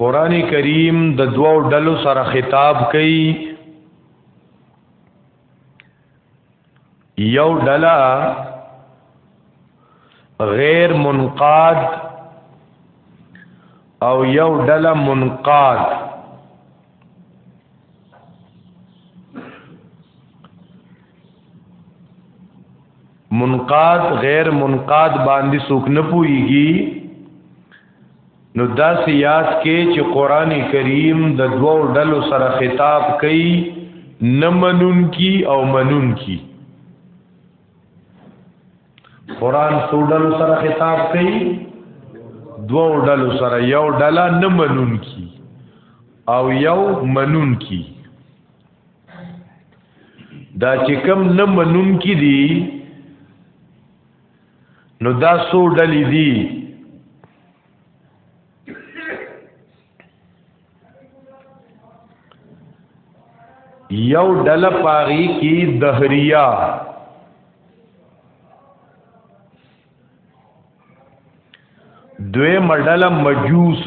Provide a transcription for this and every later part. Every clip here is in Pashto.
قران کریم د دوو ډلو سره خطاب کوي یو ډله غیر منقاد او یو ډله منقاد منقاد غیر منقاد باندې څوک نه پويږي نو دا سیاس کې چې قران کریم د دوو ډلو سره خطاب کوي نه منون کی او منون کی قران څو ډلو سره خطاب کوي دوو ډلو سره یو ډله نه منون کی او یو منون کی دا چې کم نه منون کې دي نو دا سو ډلې دي یو ډل پاغي کې دهریا دوی مډل مجوس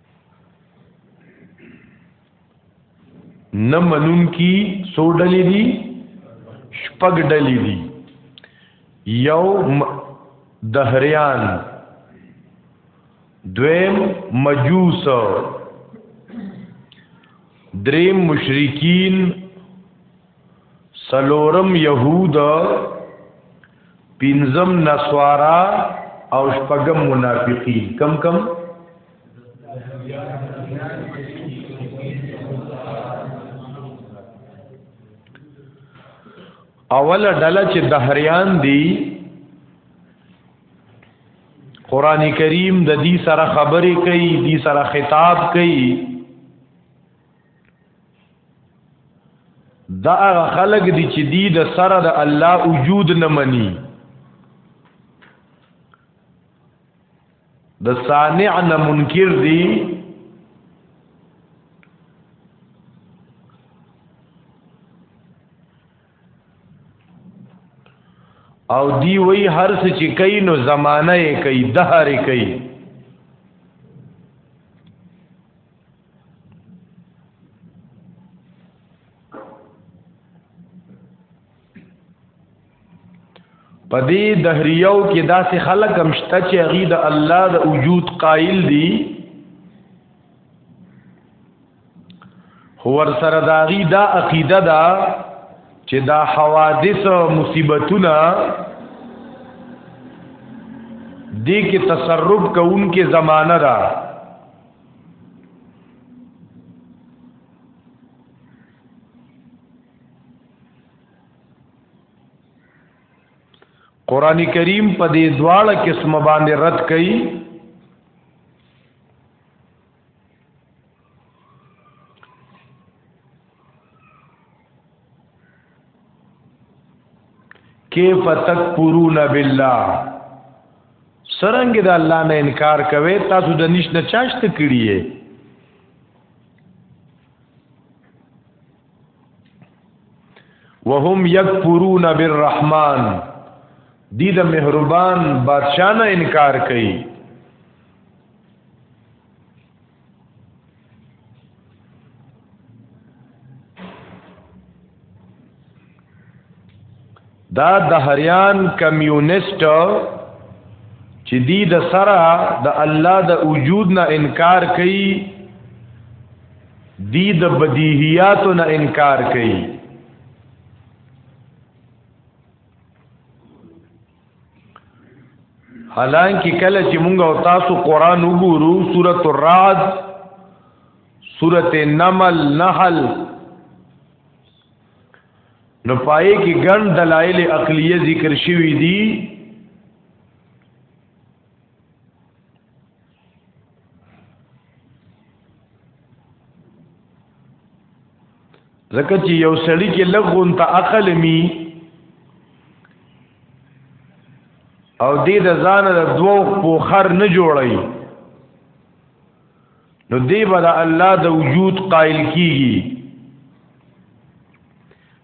نه منون کی سو ډلې دي شپږ ډلې دي یو دهریان دویم مجوس دریم مشرکین سلورم يهود پنځم نسوارا او شپږم منافقین کم کم اوله ډله چې دهریان دي قران کریم د دې سره خبرې کوي دې سره خطاب کوي دا هغه خلق دي چې دی د سره د الله وجود نه مني د صانع نه منکر دي او دی وی هر څه چې کوي نو زمانہ یې کوي دهر یې کوي په دې دهریو کې داسې خلک هم شته چې هغه د الله د وجود قائل دي هو سره داغي دا عقیده ده چې دا حوادث او مصیبتونه دې کې تصرف کوونکې زمانہ ده قران کریم په دې دواړه قسم باندې رد کړي کیف تکفرون بالله سرنګ د الله نه انکار کوي تاسو د نش نه چاشت کړی یې وهم یکفرون بالرحمن دی د مهربان بادشاہ نه انکار کوي دا د هریان کمیونست چې دی د سره د الله د وجود نه انکار کوي دی د بدیهیاتو نه انکار کوي حالانکه کله چې مونږ او تاسو قران وګورو سورۃ الرعد سورۃ النمل نحل نو پای کې ګڼ دلایل عقلیه ذکر شوی دي ځکه چې یو سړی کې لغون ته عقل می او دې د ځان د دوو پوخر نه جوړي نو دې به د الله د وجود قائل کیږي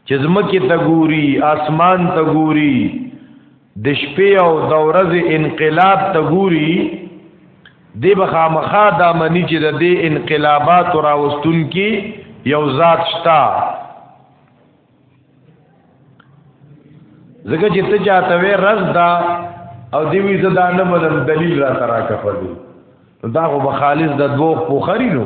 چې زمکه ته ګوري اسمان ته ګوري د شپې او د ورځې انقلاب ته ګوري د بخامخا د منی چې د دې انقلابات راوستون کې یو ذات شتا زګه چې ته چاته وې رز دا او دی وی زدا نه منم دلیل را ترا کفر دا خو بخالص د دوه پوخری نو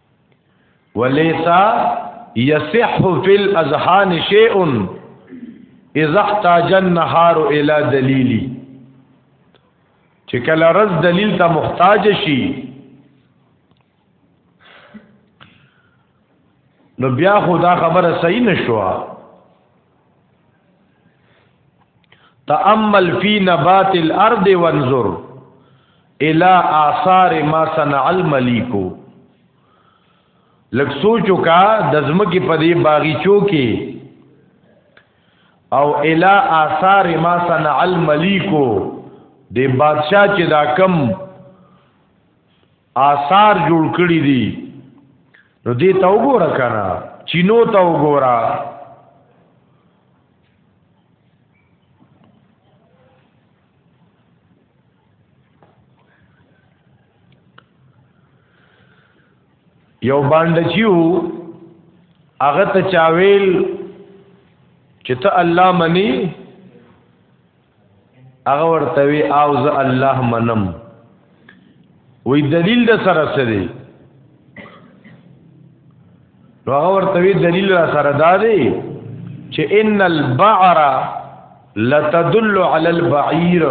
ولیسا یصح فی الاذهان شیء اذا احتاج النهار الى دلیلی چې کله رز دلیل ته محتاج شي نو بیا خدا خبره صحیح نشوه تأمل فی نبات الارض وانظر الى آثار ما صنع الملیک لک سوچو کا د زمکی په دی باغیچو کې او الى آثار ما صنع الملیک دی بادشاہ چې دا کم آثار جوړ کړی دي نو دې ته وګوره کنه چینو ته وګوره یو باندې چیو هغه ته چاویل چې ته الله منی هغه ورته وی او ز الله منم وی دلیل د سره سره نو هغه ورته وی دلیل را سره دا دی چې ان البعر لتدل على البعير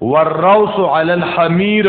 والروس على الحمير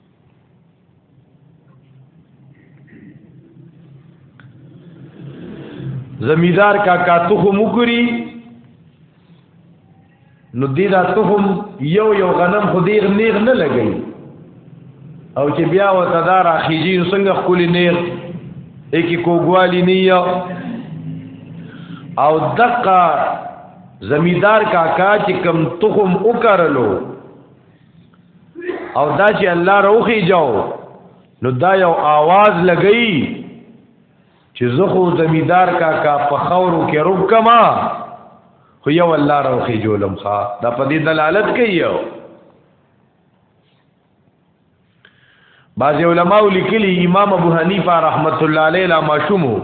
زمیدار کا کا تخم وکړي نو دې دا تخم یو یو غنم خو دې نیغ نه لګي او چې بیا و تدار اخیجی څنګه خپل نیغ اکی کوګوالی نیا او دقه زمیدار کا کا چې کم تخم وکړلو او دا چې الله روخي جاو نو دا یو आवाज لګئی چې زه خو زمیدار کا کا په خورو کې رب کما خو یو الله روخي جولم ښا دا په دې دلالت کوي یو بعض علماء لیکلي امام ابو حنیفه رحمت الله علیه لا ماشومو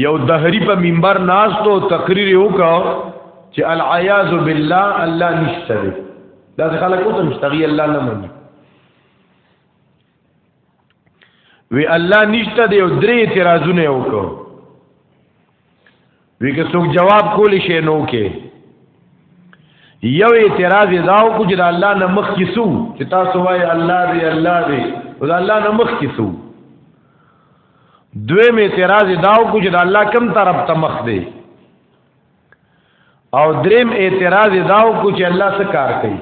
یو دهری په منبر ناس ته تقریر وکاو چې العیاذ بالله الله نشته دی دا خلک اوس مشتغی الله نه مني وی الله نشته دی او درې اعتراضونه وکاو وی که څوک جواب کولی شي نو کې یو اعتراض دا وکړو چې الله نه مخ کیسو چې تاسو وایي الله دی الله دی او الله نه مخ کیسو دوی می اعتراض داو کو چې د الله کم طرف ته مخ دی او دریم اعتراض داو کو چې الله څه کار کوي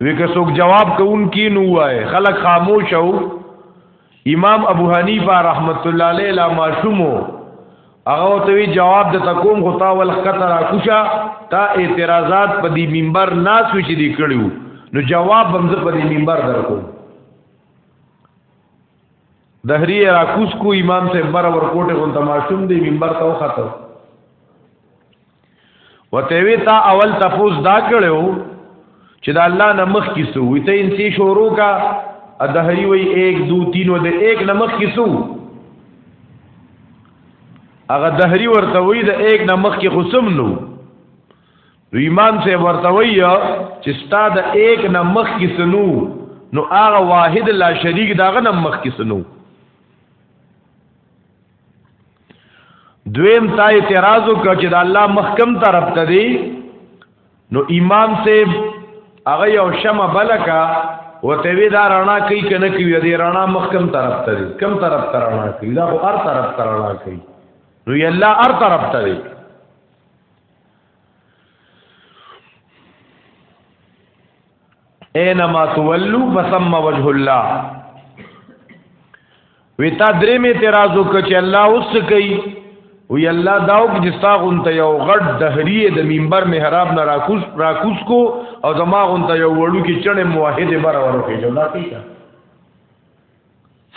وکه څوک جواب کوون کی نو وای خلک خاموش او امام ابو حنیفه رحمت الله علیه لا ماشومو هغه ته وی جواب د تکوم خو تا ول خطر کوشا تا اعتراضات په دې منبر ناس وشي دي کړیو نو جواب بمزه په دې منبر درکو دهری راکوس کو امام سے بر ور کوټه غون تماشوم دی منبر ته وخته وته وی تا اول تفوس دا کړو چې دا الله نه مخ کیسو وی ته انسی شروع کا دهری وی 1 2 3 و د 1 نه مخ کیسو هغه دهری ورته وی د 1 نه مخ کې خصم نو ایمان سے ورته وی چې ستا د 1 نه مخ کې سنو نو هغه واحد لا شریک داغه نه مخ کې سنو دویم تا اعتراض وکړ چې د الله محکم طرف ته دی نو امام سے هغه یو شمه بلکا وته وی دا رڼا کوي کنه کوي دې رڼا مخکم طرف ته دي کم طرف ته رڼا کوي دا خو هر طرف ته رڼا کوي نو یلا هر طرف ته دي اینما تولو فثم وجه الله وی تا درې می اعتراض وکړ چې الله اوس کوي وی الله داو کې جستا غون ته یو غړ دهریه د منبر محراب نه راکوس راکوس کو او زما غون ته یو وړو کې چنه موحد بر ورکه جو دا ټیک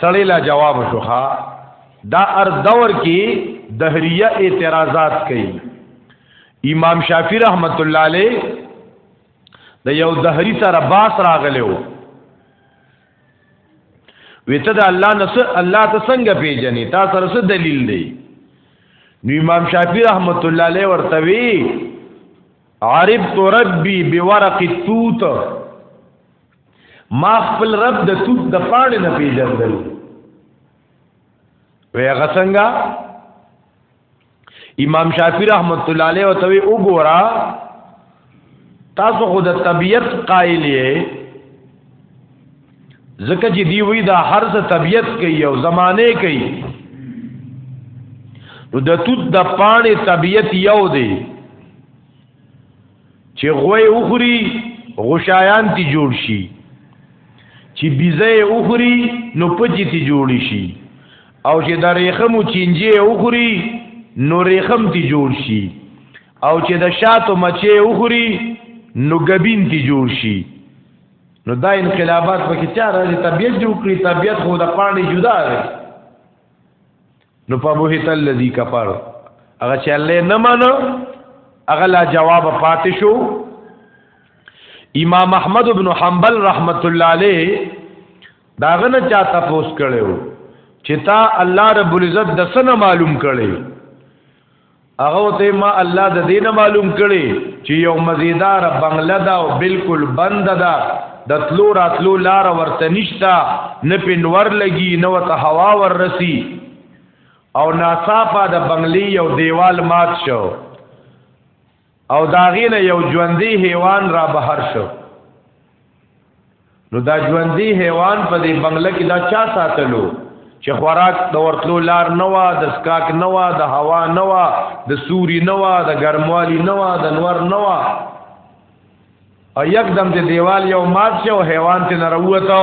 سړی لا جواب شوخه دا ار دور کې دهریه اعتراضات کوي امام شافعی رحمت الله علیه د یو دهری سره باس راغلو وته د الله نس الله ته څنګه پیژنې تا سره څه دلیل دی نو امام شافعی رحمت الله علیه ورته وی عرب تو ربی بورق التوت ما خپل رب د توت د پاڼې نه پیژندل وی هغه څنګه امام شافعی رحمت الله علیه او توی وګورا تاسو خو د طبیعت قائل یې ځکه چې دی وی دا هر څه طبیعت کوي او زمانه کوي نو د توت د پاڼې طبیعت یو دی چې غوي وخوري غشایان تی جوړ شي چې بيزه وخوري نو پجې تی جوړ شي او چې د ریخم چینجه وخوري نو ریخم تی جوړ شي او چې د شاتو مچې وخوري نو غبین تی جوړ شي نو دا انقلابات پکې چا راځي طبيعت جوړ کړی طبيعت خو د پانی جدا دی نو په بوهت الذی کفر هغه چې الله نه منو هغه لا جواب پاتې شو امام احمد ابن حنبل رحمت الله علیه داغه نه چا تاسو کړو چې تا الله رب العزت د سنه معلوم کړي هغه ته ما الله د دینه معلوم کړي چې یو مزیدار بنگله دا او بالکل بند ده د تلو راتلو لار ورته نشتا نه پنور لګي نه وته هوا ور رسی او ناصافه د بنگلي یو دیوال مات شو او داغینه یو ژوندۍ حیوان را بهر شو نو دا ژوندۍ حیوان په دې بنگله کې دا چا ساتلو چې خوراک د ورتلو لار نه وا د سکاک نه وا د هوا نه وا د سوري نه وا د ګرموالي نه وا د نور نه وا او یکدم د دیوال یو مات شو حیوان ته نه راوته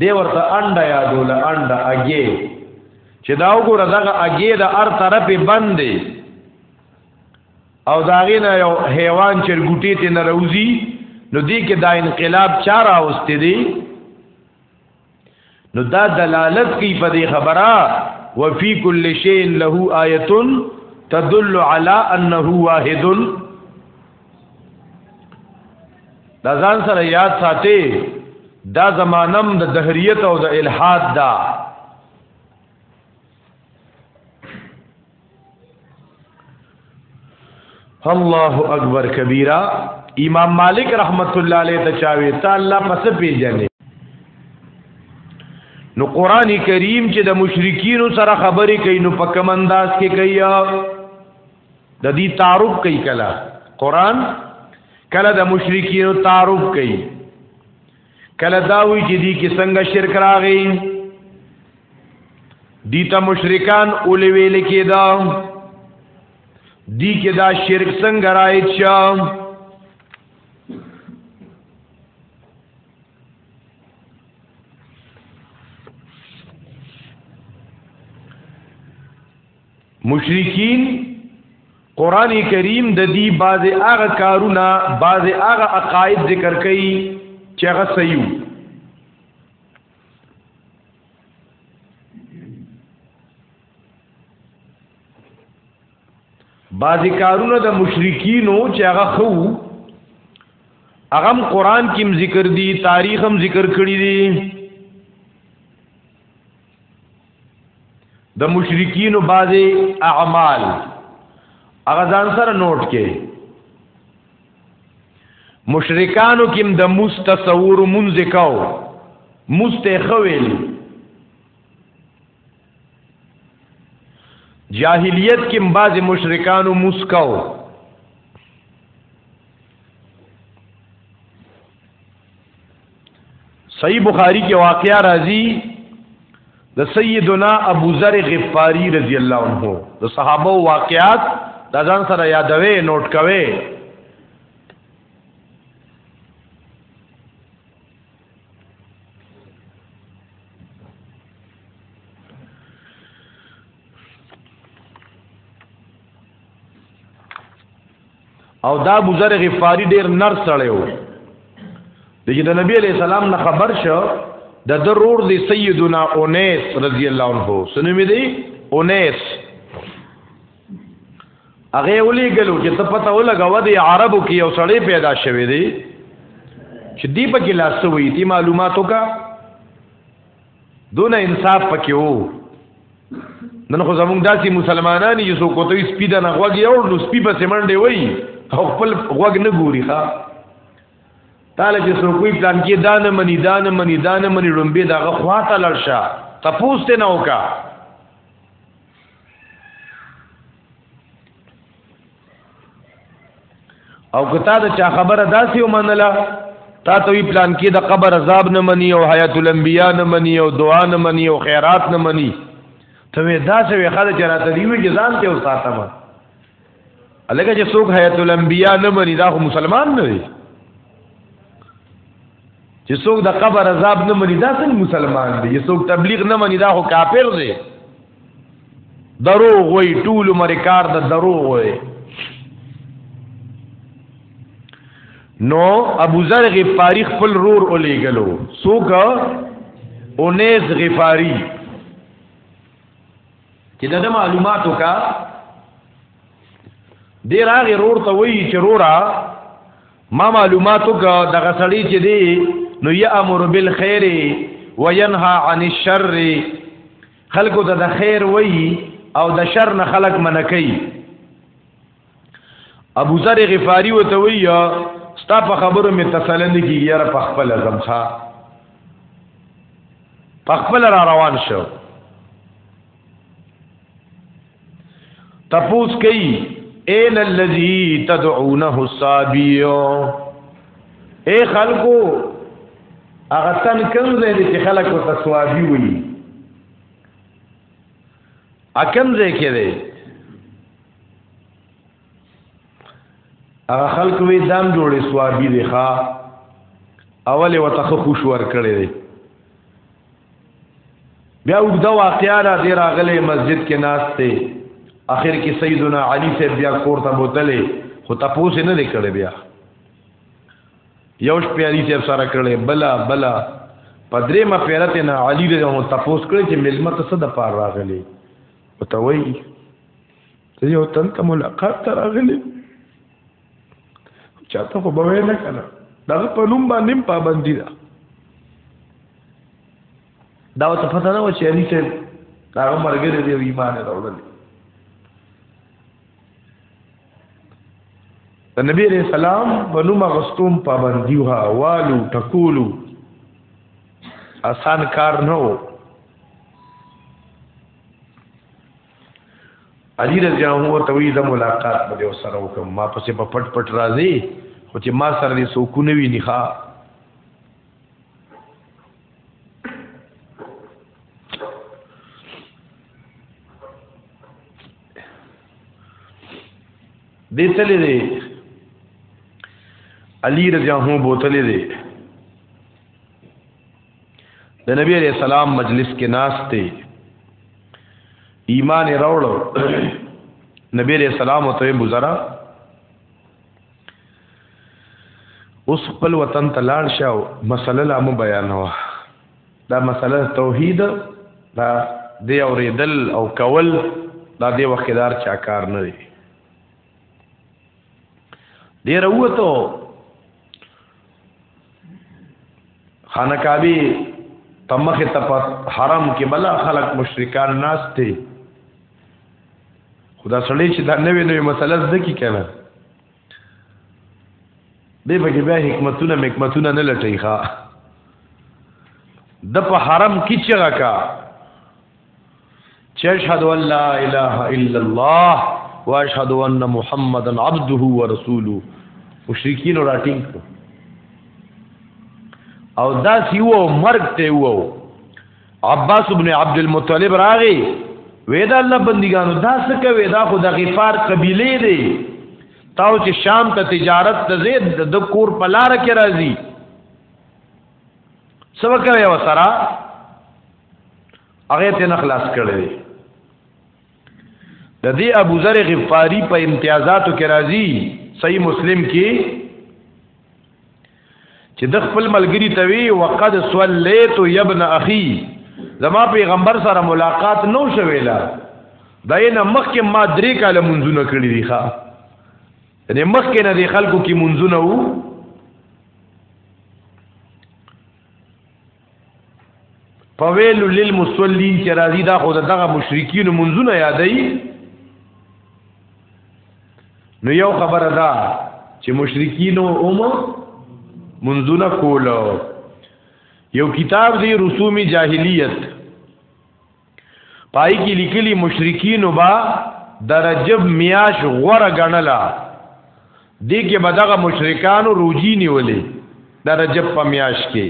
دی ورته انډه یادول انډه اگې چې دا وګوره دغه اگې د ار طرفه بندې او داغه نه یو حیوان چرګوټی ته نه روزي نو دې کې دا انقلاب چا راوستي دي نو دا دلالت کوي په دې خبره وفي كل شيء له آیه تدل على انه واحد دا ځان سره یاد ساتي دا زمانم د دهریت او د الحاد دا الله اکبر کبیره امام مالک رحمت الله علیه ته چاوي ته الله پس پیژنې نو قران کریم چې د مشرکین سره خبرې کوي نو په کوم انداز کې کوي د دې تعارف کوي کله قران کله د مشرکین تعارف کوي کله دا وی چې دی کې څنګه شرک راغی دی ته مشرکان اولې ویل کېدا دی کې دا شرک څنګه راځي چې مشرکین قران کریم د دې باز هغه کارونه باز هغه عقاید ذکر کوي چې هغه صحیح بعضی کارونه د مشرکینو چې هغه خو اغم قران کې ذکر دي تاریخ هم ذکر کړی دي د مشرکین بعضی اعمال هغه ځان سره نوٹ کې مشرکانو کې د مستصور منځ کاو مستخویل جاهلیت کې بعضی مشرکانو مسکاو صحیح بخاری کې واقعا راځي د سیدنا ابو ذر غفاری رضی الله عنه د صحابه واقعات د ځان سره یادوي نوٹ کوي او دا ابو ذر غفاری ډیر نر سړی و چې د نبی علی سلام نه خبر شو د ضرور دی سیدنا انیس رضی الله عنه سنوی دی انیس هغه ولي ګلو چې ته پته ولګاوه دی عربو کې یو سړی پیدا شوی دی چې دی په کې لاس وې دي معلوماتو کا دونه انصاف پکې وو نن خو زمونږ داسې مسلمانان یو څو کوته سپی د نغوګ یو نو سپی په سیمنډې وای او خپل غوګ نه ګوري ښا تعالی چې څو کوی پلان کې دانه منی دانه منی دانه منی لومبه دغه خواته لړشه تپوس ته نه وکا او کتا د چا خبره داسې ومنله تا ته وی پلان کې د قبر عذاب نه مني او حیات الانبیاء نه مني او دعا نه مني او خیرات نه مني ته وی داسې وی خاله چې راته دی وی ځان ته وساته ما الګه چې څوک حیات الانبیاء نه مني دا خو مسلمان نه دی چې څوک د قبر عذاب نه مني دا څنګه مسلمان دی چې څوک تبلیغ نه مني دا خو کافر دی دروغ وي ټول عمر کار د دروغ وي نو ابو ذر غفاری خپل رور الیګلو څوک اونیس غفاری چې د معلوماتو کا ډیر هغه رور ته وایي چې رورا ما معلوماتو کا دغه سړی چې دی نو یامر بالخير وینها عن الشر خلکو ته د خیر وای او د شر نه خلق منکې ابو ذر غفاری وته وی ستا په خبرو می تسلی نه کیږي یاره په خپل زمخه په خپل را روان شو تپوس کوي ایل الذی تدعونه الصابیو اے خلقو هغه تن کوم ځای دی چې خلک او تسوابي وي اکم ځای کې دی هغه خلک وی دام جوړې سوابي دی ښا اول وتخ خوش ور کړی دی بیا وګدا واقعا را دی راغله مسجد کې ناس ته اخر کې سیدنا علی سے بیا کور ته بوتلې خو تاسو نه لیکړې بیا یوش پیاری سے سره کړې بلا بلا پدری ما پیرته نه علی رضی الله تاسو کړې چې ملما ته صد پار راغلي وتوي ته یو تن ته ملاقات راغلي چاته خو به نه کنه دغه په نوم باندې پابندی ده دا ته پته نه و چې علي ته هغه مرګره دی ایمان راوړل د نبی علیہ السلام په نوم غستوم پابندی وا والو ټکولو آسان کار نه و علی رضی الله عنه ته وی زه ملاقات به یو سره وکم ما پسې په پټ پټ راځي خو چې ما سره دې سوکونه وی نه ښا دې تلې دې علی رضی الله عنه بوتلې دې د نبی علیہ السلام مجلس کې ناس ته ایمان راوړو نبی علیہ السلام ته بوزرا اوس خپل وطن ته لاړ شاو مسله لا مو بیانوا دا مسله توحید دا دی اوریدل او کول دا دی وخدار چا کار نه دی دې راوته خانه کعبه په مخ ته په حرم کې بلا خلق مشرکان ناس ته خدا سړی چې دا نوې نوې مسله زده کی کنه دې پکې بیا حکمتونه حکمتونه نه لټي ښا د په حرم کې چېغه کا چې اشهد ان لا اله الا الله واشهد ان محمدا عبده ورسوله مشرکین راټینګ کړو او دا سی وو مرګ ته وو عباس ابن عبد المطلب راغی وېدا الله بندګانو دا څه کوي دا خو د غفار قبيله دی تاو چې شام ته تجارت ته زید د کور په لار کې راځي سبا کوي وسره هغه ته نه خلاص کړی دی د دې ابو ذر غفاری په امتیازاتو کې راځي صحیح مسلم کې چې د خپل ملګری ته وی وقد صلیت یبن اخی زما پیغمبر سره ملاقات نو شویلا داینه مخکې ما درې کاله منځونه کړی دی ښا یعنی مخکې نه دی خلکو کې منځونه وو فویل للمصلین چې راځي دا خو دغه مشرکین منځونه یادای نو یو خبره ده چې مشرکین هم منځونه کول یو کتاب دی رسومی جاهلیت پای کې لیکلي مشرکین وبا د رجب میاش غوره غنلا دې کې بدغه مشرکانو روجی نیولې د رجب په میاش کې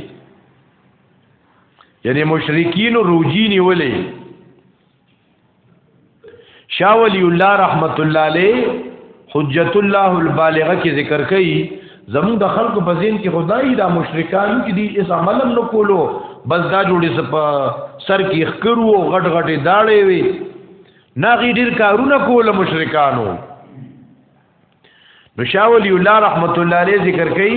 یعنی مشرکین روجی نیولې شاه ولی الله رحمت الله علیه حجت الله البالغه کې ذکر کړي زمون د خلکو په ذهن کې خدای دا مشرکان کې دي اس عمل هم نکولو بس دا جوړې سپ سر کې خکرو غټ غټې داړې وي ناغي ډیر کارونه کول مشرکانو نو شاه ولی الله رحمت الله علیه ذکر کړي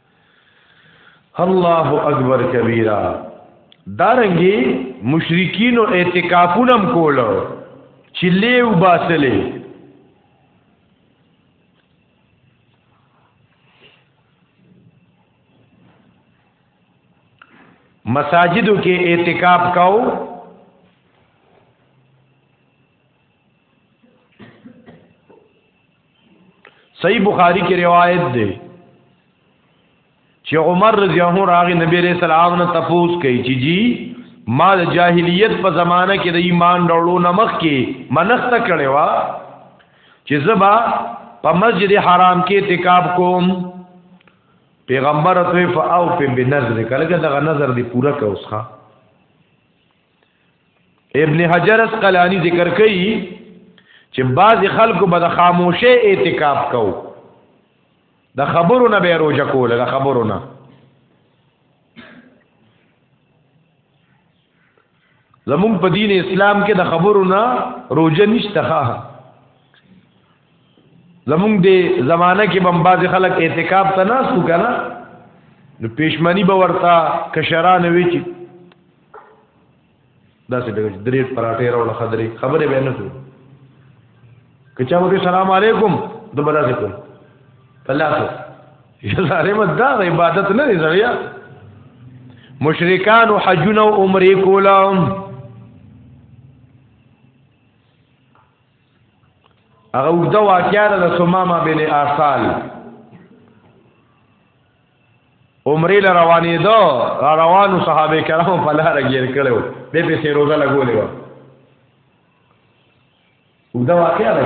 الله اکبر کبیره دارنګي مشرکین او اعتکافونم کولو چې لیو باسلې مساجدو کې اعتکاف کاو صحیح بخاری کې روایت دی چې عمر رضی الله عنه راغی نبی رسول الله نه تفوس کوي چې جی ما د جاهلیت په زمانہ کې د ایمان ډولو نمخ کې منښت کړي وا چې زبا په مسجد حرام کې اعتکاف کوم پیغمبر ته فاو په بنظر کله دغه نظر دی پورا کوسخه ابن حجر اسقلانی ذکر کوي چې بعض خلکو به د خاموشه اعتکاف کو د خبرو نه به روزه کوله د خبرو نه زمون په دین اسلام کې د خبرو نه روزه نشته ها زمونږ د زمانه کې بم باز خلک اعتکاف ته نه سو کنه نو پېشمنی به ورته کشران وی چې دا څه دغه درې پراټې راول خبرې خبرې به نه کوي کچا وته سلام علیکم دوباره څه کوي پلاسو یزاره مدا عبادت نه دی زړیا مشرکان او حجونه او عمره کولم هغه وګدا واقعیا د سمامه بن اصال عمره ل روانې دو را روانو صحابه کرامو په لار غیر کړو به په سي روزه لګولې و وګدا واقعیا ده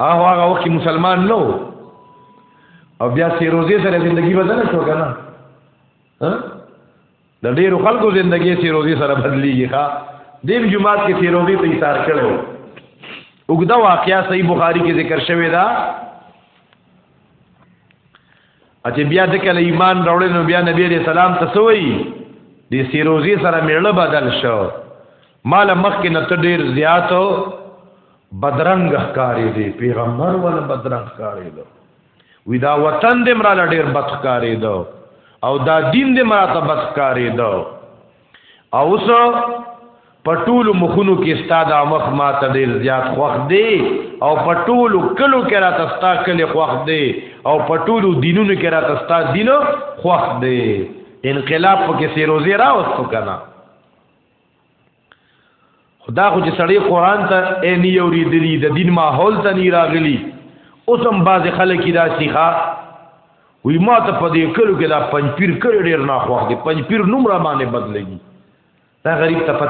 هغه هغه وخت مسلمان نو او بیا سي روزه سره ژوندۍ بدل شو کنه ها د ډیرو خلکو زندگی فیروزی سره بدلیږي ښا دیم جمعات کې فیروزی په ایثار کړو وګدا واقعیا صحیح بخاری کې ذکر شوی دا اته بیا د کله ایمان راوړل نو بیا نبی علیہ السلام ته سوئی د سیروزی سره میړه بدل شو مال مخ کې نت ډیر زیاتو بدرنګ ښکاری دی پیغمبر ول بدرنګ ښکاری دی وی دا وطن دې مراله ډیر بدخکاری دو او دا دین دې مراته بدخکاری دو او اوس پټول مخونو کې استاد مخ ما ته ډیر زیات خوخ دی او پټول کلو کې را تستا کله خوخ دی او پټول دینونو کې را تستا دینو خوخ دی انقلاب پکې سیروزی را وستو کنه خدا خو چې سړی قران ته اې نه یوري دلی د دین ماحول ته نه راغلی اوس هم باز خلک دا سیخه وی ما ته په دې کلو کې دا پنځپیر کړي ډیر نه خوښ دي پنځپیر نوم را باندې بدلېږي دا غریب ته